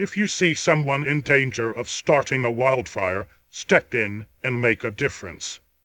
If you see someone in danger of starting a wildfire, step in and make a difference.